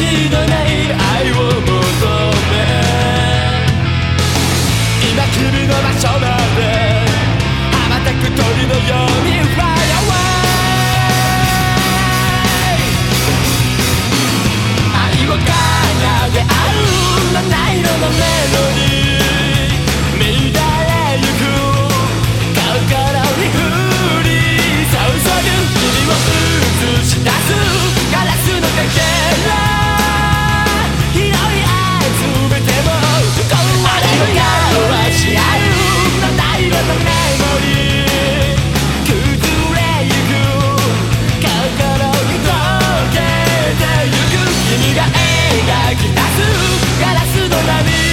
记得你爱我。き出すガラスの波